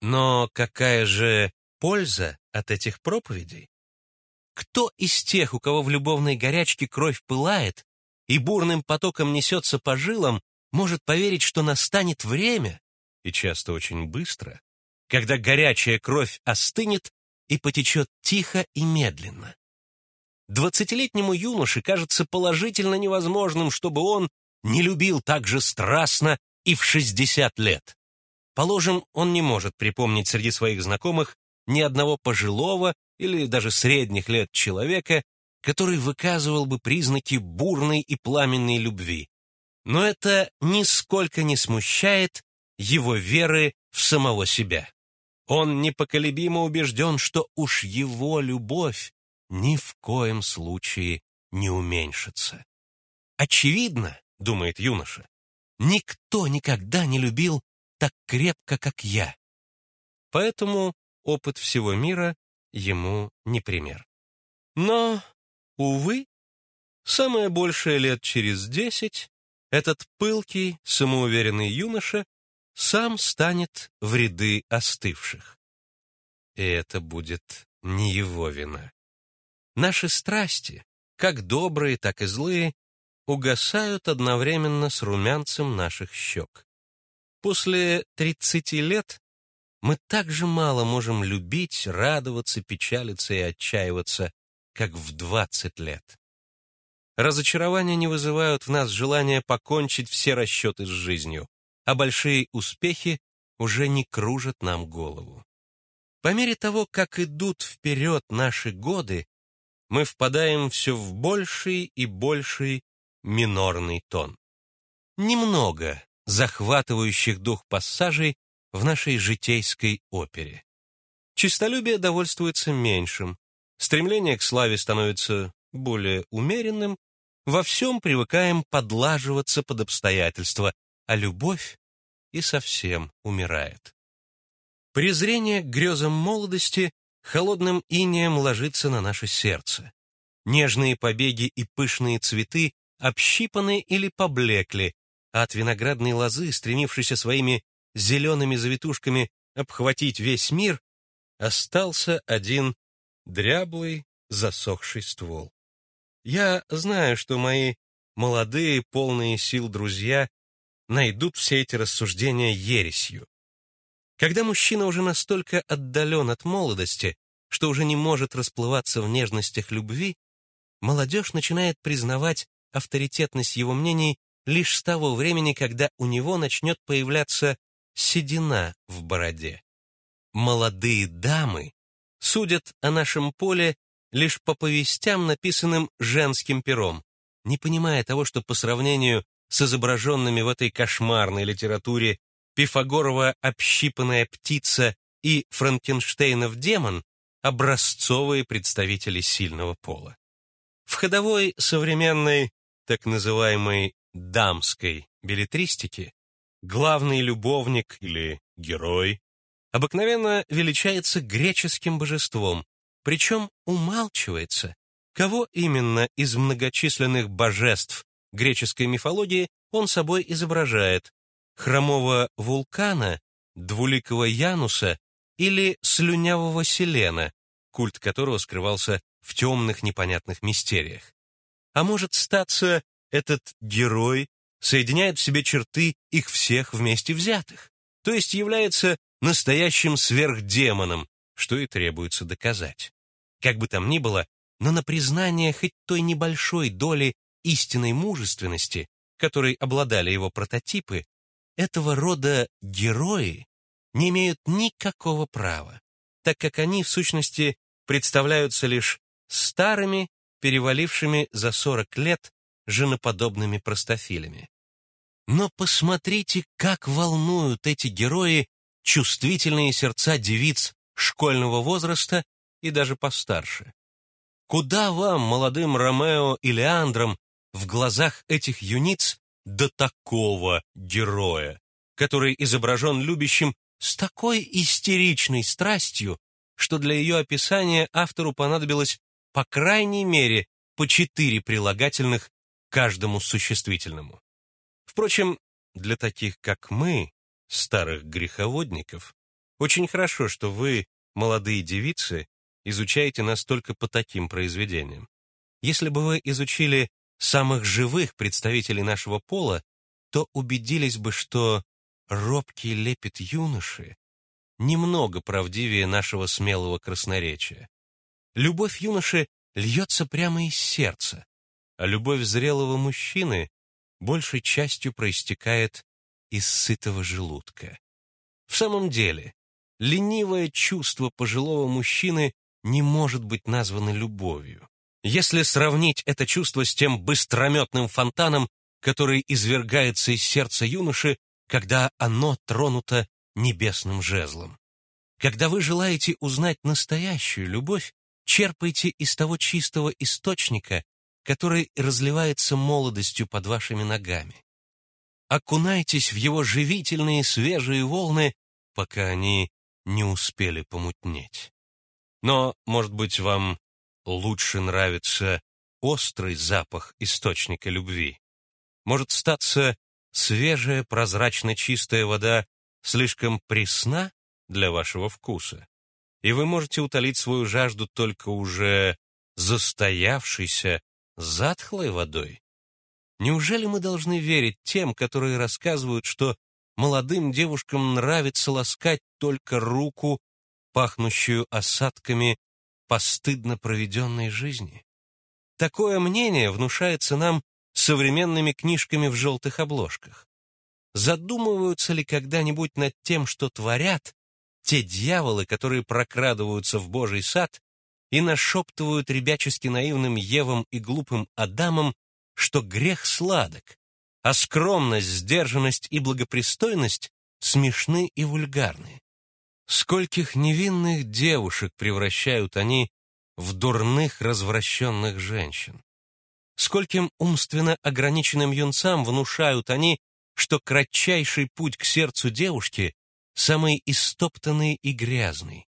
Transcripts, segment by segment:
Но какая же польза от этих проповедей? Кто из тех, у кого в любовной горячке кровь пылает и бурным потоком несется по жилам, может поверить, что настанет время, и часто очень быстро, когда горячая кровь остынет и потечет тихо и медленно? Двадцатилетнему юноше кажется положительно невозможным, чтобы он не любил так же страстно и в 60 лет. Положим, он не может припомнить среди своих знакомых ни одного пожилого или даже средних лет человека, который выказывал бы признаки бурной и пламенной любви. Но это нисколько не смущает его веры в самого себя. Он непоколебимо убежден, что уж его любовь ни в коем случае не уменьшится. Очевидно, думает юноша, никто никогда не любил так крепко, как я. Поэтому опыт всего мира ему не пример. Но, увы, самое большее лет через десять этот пылкий, самоуверенный юноша сам станет в ряды остывших. И это будет не его вина. Наши страсти, как добрые, так и злые, угасают одновременно с румянцем наших щек. После 30 лет мы так же мало можем любить, радоваться, печалиться и отчаиваться, как в 20 лет. Разочарования не вызывают в нас желания покончить все расчеты с жизнью, а большие успехи уже не кружат нам голову. По мере того, как идут вперед наши годы, мы впадаем все в больший и больший минорный тон. Немного захватывающих дух пассажей в нашей житейской опере. Чистолюбие довольствуется меньшим, стремление к славе становится более умеренным, во всем привыкаем подлаживаться под обстоятельства, а любовь и совсем умирает. Презрение к грезам молодости холодным инеем ложится на наше сердце. Нежные побеги и пышные цветы общипаны или поблекли, а от виноградной лозы, стремившейся своими зелеными завитушками обхватить весь мир, остался один дряблый засохший ствол. Я знаю, что мои молодые, полные сил друзья найдут все эти рассуждения ересью. Когда мужчина уже настолько отдален от молодости, что уже не может расплываться в нежностях любви, молодежь начинает признавать авторитетность его мнений лишь с того времени, когда у него начнет появляться седина в бороде. Молодые дамы судят о нашем поле лишь по повестям, написанным женским пером, не понимая того, что по сравнению с изображенными в этой кошмарной литературе Пифагорова общипанная птица и Франкенштейнов демон — образцовые представители сильного пола. В ходовой современной так называемой дамской билетристике главный любовник или герой обыкновенно величается греческим божеством, причем умалчивается, кого именно из многочисленных божеств греческой мифологии он собой изображает, хромого вулкана, двуликого Януса или слюнявого Селена, культ которого скрывался в темных непонятных мистериях. А может статься, этот герой соединяет в себе черты их всех вместе взятых, то есть является настоящим сверхдемоном, что и требуется доказать. Как бы там ни было, но на признание хоть той небольшой доли истинной мужественности, которой обладали его прототипы, этого рода герои не имеют никакого права, так как они, в сущности, представляются лишь старыми, перевалившими за 40 лет женоподобными простофилями. Но посмотрите, как волнуют эти герои чувствительные сердца девиц школьного возраста и даже постарше. Куда вам, молодым Ромео и Леандром, в глазах этих юниц до такого героя, который изображен любящим с такой истеричной страстью, что для ее описания автору понадобилось по крайней мере по четыре прилагательных каждому существительному. Впрочем, для таких, как мы, старых греховодников, Очень хорошо, что вы, молодые девицы, изучаете нас только по таким произведениям. Если бы вы изучили самых живых представителей нашего пола, то убедились бы, что робкий лепет юноши немного правдивее нашего смелого красноречия. Любовь юноши льется прямо из сердца, а любовь зрелого мужчины большей частью проистекает из сытого желудка. В самом деле, ленивое чувство пожилого мужчины не может быть названо любовью. Если сравнить это чувство с тем быстрометным фонтаном, который извергается из сердца юноши, когда оно тронуто небесным жезлом. Когда вы желаете узнать настоящую любовь, черпайте из того чистого источника, который разливается молодостью под вашими ногами. Окунайтесь в его живительные свежие волны, пока они не успели помутнеть. Но, может быть, вам лучше нравится острый запах источника любви. Может статься свежая, прозрачно чистая вода слишком пресна для вашего вкуса, и вы можете утолить свою жажду только уже застоявшейся, затхлой водой. Неужели мы должны верить тем, которые рассказывают, что молодым девушкам нравится ласкать только руку, пахнущую осадками постыдно проведенной жизни? Такое мнение внушается нам современными книжками в желтых обложках. Задумываются ли когда-нибудь над тем, что творят те дьяволы, которые прокрадываются в Божий сад и нашептывают ребячески наивным Евам и глупым Адамам, что грех сладок, а скромность, сдержанность и благопристойность смешны и вульгарны. Скольких невинных девушек превращают они в дурных развращенных женщин. Скольким умственно ограниченным юнцам внушают они, что кратчайший путь к сердцу девушки самый истоптанный и грязный.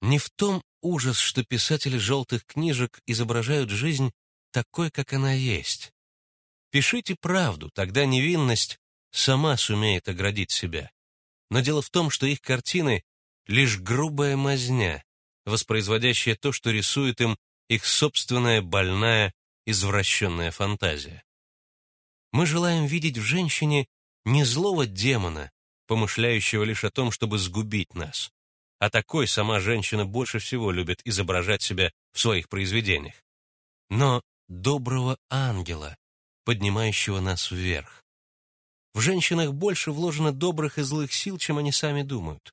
Не в том ужас, что писатели желтых книжек изображают жизнь такой, как она есть. Пишите правду, тогда невинность сама сумеет оградить себя. Но дело в том, что их картины — лишь грубая мазня, воспроизводящая то, что рисует им их собственная больная, извращенная фантазия. Мы желаем видеть в женщине не злого демона, помышляющего лишь о том, чтобы сгубить нас, а такой сама женщина больше всего любит изображать себя в своих произведениях, но доброго ангела, поднимающего нас вверх. В женщинах больше вложено добрых и злых сил, чем они сами думают.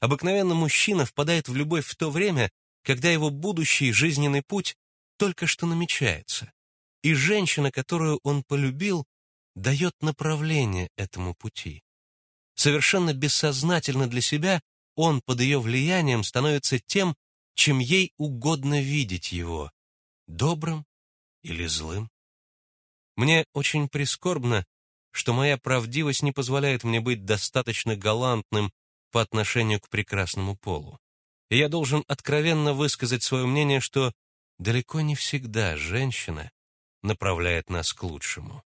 Обыкновенно мужчина впадает в любовь в то время, когда его будущий жизненный путь только что намечается, и женщина, которую он полюбил, дает направление этому пути. Совершенно бессознательно для себя он под ее влиянием становится тем, чем ей угодно видеть его, добрым или злым. Мне очень прискорбно, что моя правдивость не позволяет мне быть достаточно галантным по отношению к прекрасному полу. И я должен откровенно высказать свое мнение, что далеко не всегда женщина направляет нас к лучшему.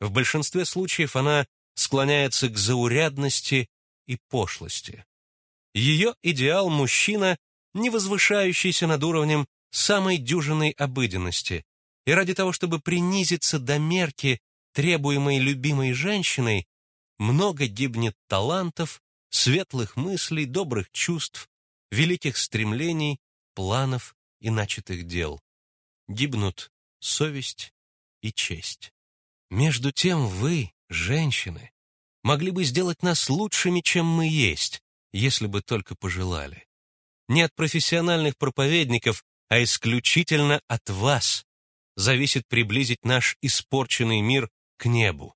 В большинстве случаев она склоняется к заурядности и пошлости. Ее идеал мужчина, не возвышающийся над уровнем самой дюжинной обыденности, и ради того, чтобы принизиться до мерки, требуемой любимой женщиной, много гибнет талантов, светлых мыслей, добрых чувств, великих стремлений, планов и начатых дел. Гибнут совесть и честь. Между тем вы, женщины, могли бы сделать нас лучшими, чем мы есть, если бы только пожелали. Не от профессиональных проповедников, а исключительно от вас, зависит приблизить наш испорченный мир к небу.